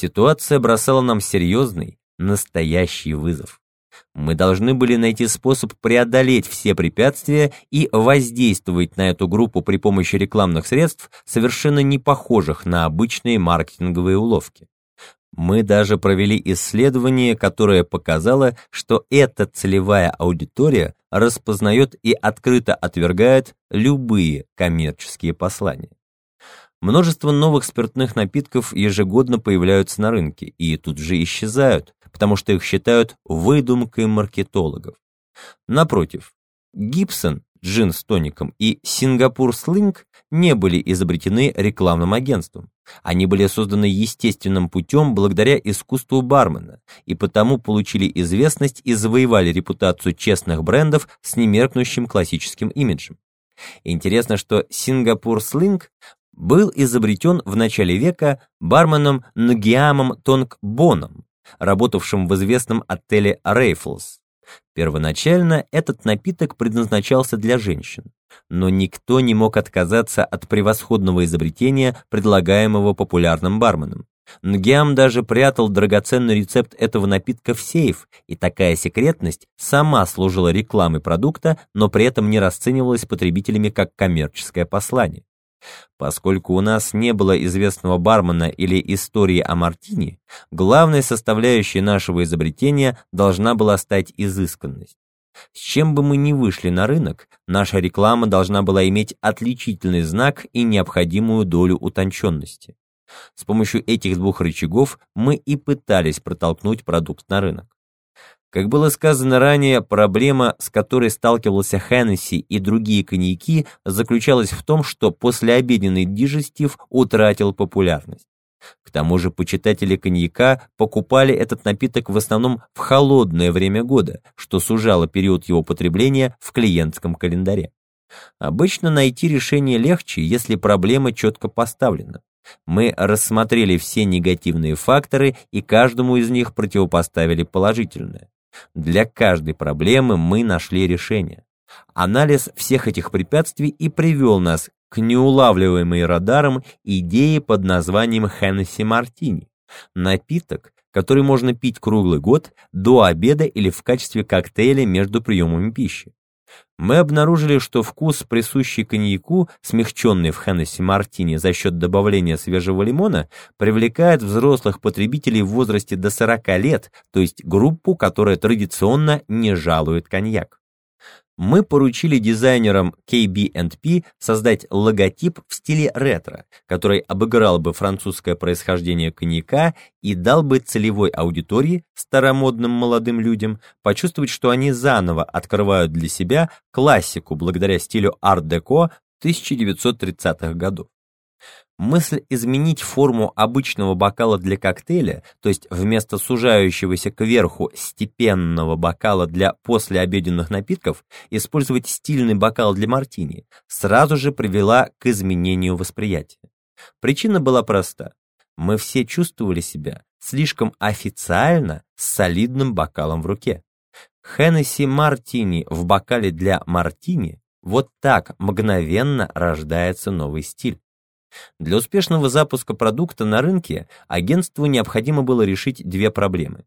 Ситуация бросала нам серьезный, настоящий вызов. Мы должны были найти способ преодолеть все препятствия и воздействовать на эту группу при помощи рекламных средств, совершенно не похожих на обычные маркетинговые уловки. Мы даже провели исследование, которое показало, что эта целевая аудитория распознает и открыто отвергает любые коммерческие послания. Множество новых спиртных напитков ежегодно появляются на рынке и тут же исчезают, потому что их считают выдумкой маркетологов. Напротив, Гибсон, джин с тоником, и Сингапур Слинг не были изобретены рекламным агентством. Они были созданы естественным путем благодаря искусству бармена, и потому получили известность и завоевали репутацию честных брендов с немеркнущим классическим имиджем. Интересно, что Сингапур Слинг был изобретен в начале века барменом Нгиамом Тонгбоном, работавшим в известном отеле Рейфлс. Первоначально этот напиток предназначался для женщин, но никто не мог отказаться от превосходного изобретения, предлагаемого популярным барменом. Нгиам даже прятал драгоценный рецепт этого напитка в сейф, и такая секретность сама служила рекламой продукта, но при этом не расценивалась потребителями как коммерческое послание. Поскольку у нас не было известного бармена или истории о Мартине, главной составляющей нашего изобретения должна была стать изысканность. С чем бы мы ни вышли на рынок, наша реклама должна была иметь отличительный знак и необходимую долю утонченности. С помощью этих двух рычагов мы и пытались протолкнуть продукт на рынок. Как было сказано ранее, проблема, с которой сталкивался Хеннесси и другие коньяки, заключалась в том, что послеобеденный дижестив утратил популярность. К тому же почитатели коньяка покупали этот напиток в основном в холодное время года, что сужало период его потребления в клиентском календаре. Обычно найти решение легче, если проблема четко поставлена. Мы рассмотрели все негативные факторы и каждому из них противопоставили положительное. Для каждой проблемы мы нашли решение. Анализ всех этих препятствий и привел нас к неулавливаемой радаром идее под названием Хеннесси Мартини. Напиток, который можно пить круглый год, до обеда или в качестве коктейля между приемами пищи. Мы обнаружили, что вкус, присущий коньяку, смягченный в Хеннесси Мартини за счет добавления свежего лимона, привлекает взрослых потребителей в возрасте до 40 лет, то есть группу, которая традиционно не жалует коньяк мы поручили дизайнерам KB&P создать логотип в стиле ретро, который обыграл бы французское происхождение коньяка и дал бы целевой аудитории, старомодным молодым людям, почувствовать, что они заново открывают для себя классику благодаря стилю арт-деко 1930-х годов. Мысль изменить форму обычного бокала для коктейля, то есть вместо сужающегося кверху степенного бокала для послеобеденных напитков, использовать стильный бокал для мартини, сразу же привела к изменению восприятия. Причина была проста. Мы все чувствовали себя слишком официально с солидным бокалом в руке. Хеннесси Мартини в бокале для мартини вот так мгновенно рождается новый стиль. Для успешного запуска продукта на рынке агентству необходимо было решить две проблемы.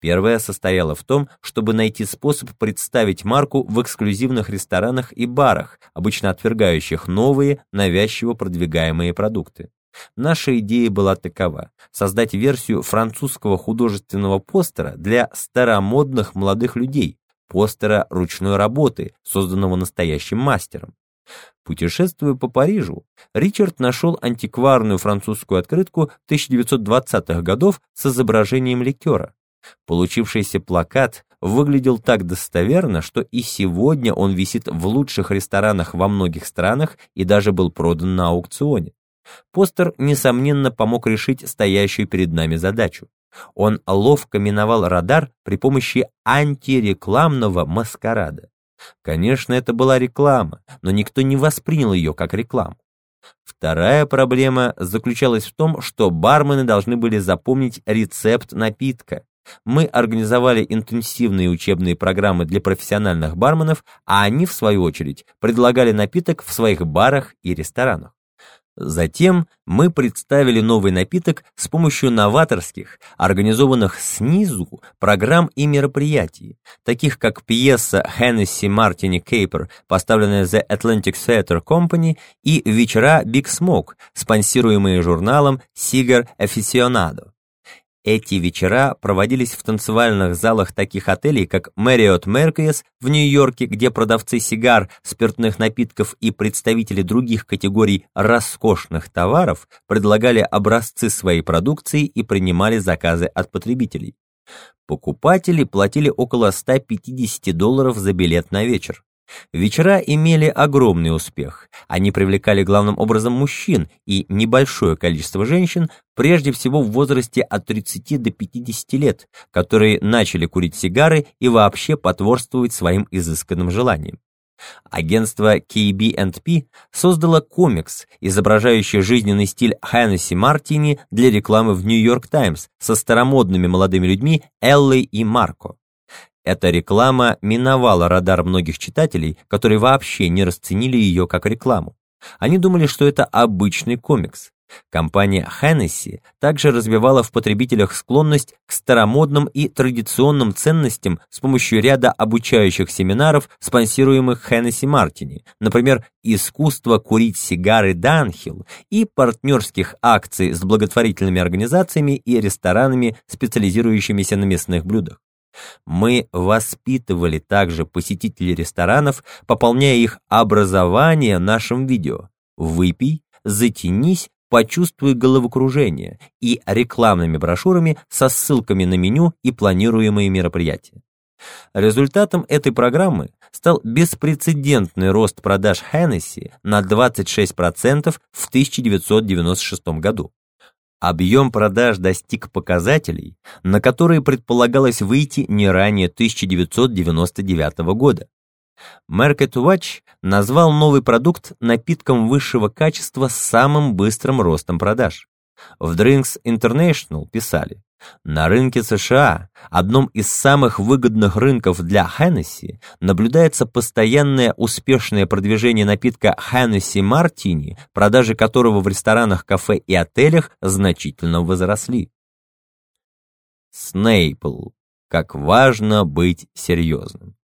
Первая состояла в том, чтобы найти способ представить марку в эксклюзивных ресторанах и барах, обычно отвергающих новые, навязчиво продвигаемые продукты. Наша идея была такова – создать версию французского художественного постера для старомодных молодых людей, постера ручной работы, созданного настоящим мастером. Путешествуя по Парижу, Ричард нашел антикварную французскую открытку 1920-х годов с изображением ликера. Получившийся плакат выглядел так достоверно, что и сегодня он висит в лучших ресторанах во многих странах и даже был продан на аукционе. Постер, несомненно, помог решить стоящую перед нами задачу. Он ловко миновал радар при помощи антирекламного маскарада. Конечно, это была реклама, но никто не воспринял ее как рекламу. Вторая проблема заключалась в том, что бармены должны были запомнить рецепт напитка. Мы организовали интенсивные учебные программы для профессиональных барменов, а они, в свою очередь, предлагали напиток в своих барах и ресторанах. Затем мы представили новый напиток с помощью новаторских, организованных снизу, программ и мероприятий, таких как пьеса Hennessy Martini Caper, поставленная The Atlantic Theatre Company, и вечера Big Smoke, спонсируемые журналом Cigar Aficionado. Эти вечера проводились в танцевальных залах таких отелей, как Marriott Marquis в Нью-Йорке, где продавцы сигар, спиртных напитков и представители других категорий роскошных товаров предлагали образцы своей продукции и принимали заказы от потребителей. Покупатели платили около 150 долларов за билет на вечер. Вечера имели огромный успех. Они привлекали главным образом мужчин и небольшое количество женщин, прежде всего в возрасте от 30 до 50 лет, которые начали курить сигары и вообще потворствовать своим изысканным желаниям. Агентство KB&P создало комикс, изображающий жизненный стиль Хеннесси Мартини для рекламы в Нью-Йорк Таймс со старомодными молодыми людьми Эллой и Марко. Эта реклама миновала радар многих читателей, которые вообще не расценили ее как рекламу. Они думали, что это обычный комикс. Компания Hennessy также развивала в потребителях склонность к старомодным и традиционным ценностям с помощью ряда обучающих семинаров, спонсируемых Hennessy Мартини, например, «Искусство курить сигары Данхилл» и партнерских акций с благотворительными организациями и ресторанами, специализирующимися на мясных блюдах. Мы воспитывали также посетителей ресторанов, пополняя их образование нашим видео. Выпей, затянись, почувствуй головокружение и рекламными брошюрами со ссылками на меню и планируемые мероприятия. Результатом этой программы стал беспрецедентный рост продаж Hennessy на 26% в 1996 году. Объем продаж достиг показателей, на которые предполагалось выйти не ранее 1999 года. Market Watch назвал новый продукт напитком высшего качества с самым быстрым ростом продаж. В Drinks International писали, на рынке США, одном из самых выгодных рынков для Hennessy, наблюдается постоянное успешное продвижение напитка Hennessy Martini, продажи которого в ресторанах, кафе и отелях значительно возросли. Снейпл. Как важно быть серьезным.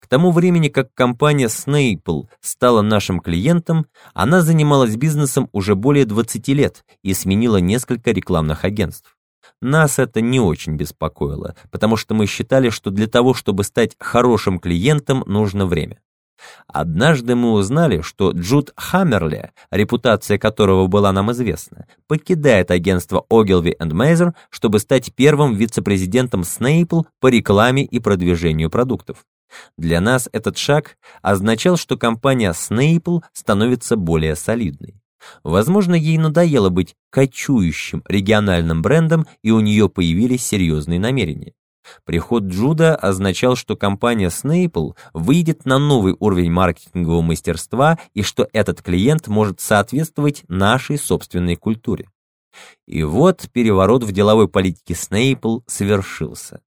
К тому времени, как компания Snapple стала нашим клиентом, она занималась бизнесом уже более 20 лет и сменила несколько рекламных агентств. Нас это не очень беспокоило, потому что мы считали, что для того, чтобы стать хорошим клиентом, нужно время. Однажды мы узнали, что Джуд Хаммерли, репутация которого была нам известна, покидает агентство Ogilvy Мейзер, чтобы стать первым вице-президентом Snapple по рекламе и продвижению продуктов. Для нас этот шаг означал, что компания Snapple становится более солидной. Возможно, ей надоело быть кочующим региональным брендом, и у нее появились серьезные намерения. Приход Джуда означал, что компания Snapple выйдет на новый уровень маркетингового мастерства и что этот клиент может соответствовать нашей собственной культуре. И вот переворот в деловой политике Snapple совершился.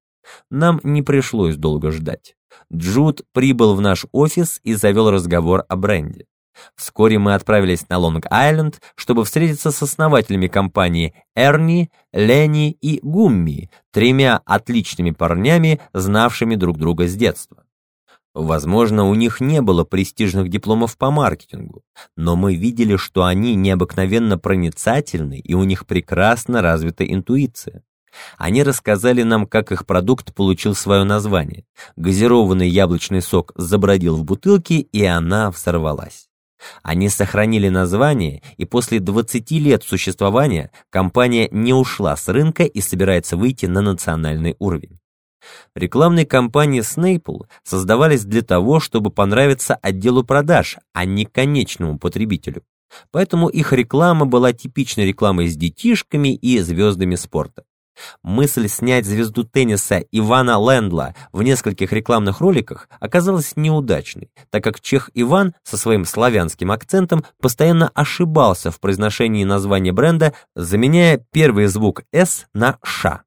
Нам не пришлось долго ждать. Джуд прибыл в наш офис и завел разговор о бренде. Вскоре мы отправились на Лонг-Айленд, чтобы встретиться с основателями компании Эрни, Ленни и Гумми, тремя отличными парнями, знавшими друг друга с детства. Возможно, у них не было престижных дипломов по маркетингу, но мы видели, что они необыкновенно проницательны и у них прекрасно развита интуиция. Они рассказали нам, как их продукт получил свое название. Газированный яблочный сок забродил в бутылке, и она взорвалась. Они сохранили название, и после 20 лет существования компания не ушла с рынка и собирается выйти на национальный уровень. Рекламные кампании Snapple создавались для того, чтобы понравиться отделу продаж, а не конечному потребителю. Поэтому их реклама была типичной рекламой с детишками и звездами спорта. Мысль снять звезду тенниса Ивана Лендла в нескольких рекламных роликах оказалась неудачной, так как чех Иван со своим славянским акцентом постоянно ошибался в произношении названия бренда, заменяя первый звук «с» на «ш».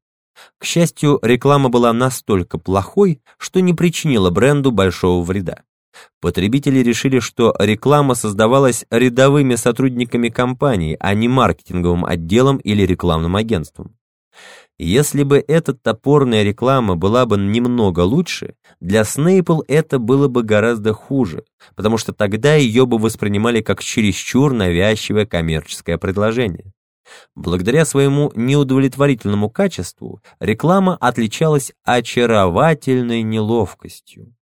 К счастью, реклама была настолько плохой, что не причинила бренду большого вреда. Потребители решили, что реклама создавалась рядовыми сотрудниками компании, а не маркетинговым отделом или рекламным агентством. Если бы эта топорная реклама была бы немного лучше, для Снейпл это было бы гораздо хуже, потому что тогда ее бы воспринимали как чересчур навязчивое коммерческое предложение. Благодаря своему неудовлетворительному качеству реклама отличалась очаровательной неловкостью.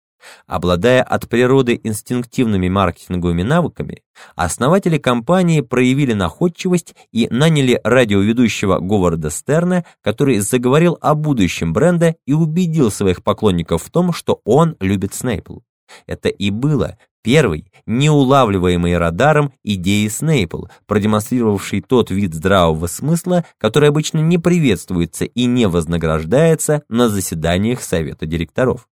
Обладая от природы инстинктивными маркетинговыми навыками, основатели компании проявили находчивость и наняли радиоведущего Говарда Стерна, который заговорил о будущем бренда и убедил своих поклонников в том, что он любит Снейпл. Это и было первой, неулавливаемой радаром идеи Снейпл, продемонстрировавшей тот вид здравого смысла, который обычно не приветствуется и не вознаграждается на заседаниях совета директоров.